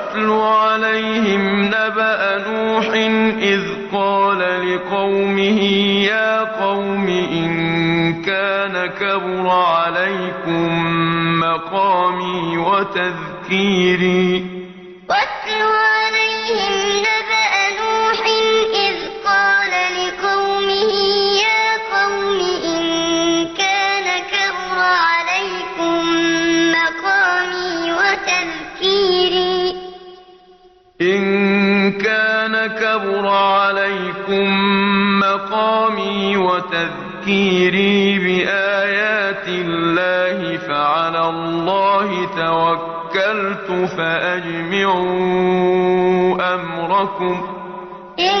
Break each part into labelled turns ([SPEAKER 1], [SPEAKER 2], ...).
[SPEAKER 1] واتل عليهم نبأ نوح إذ قال لقومه يا قوم إن كان كبر عليكم مقامي وتذكيري
[SPEAKER 2] كبر عليكم مقامي وتذكيري
[SPEAKER 1] بآيات الله فعلى الله توكلت فأجمعوا أمركم.
[SPEAKER 2] إن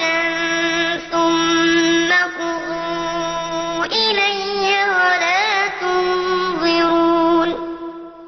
[SPEAKER 2] أمركم عليكم غمة ثم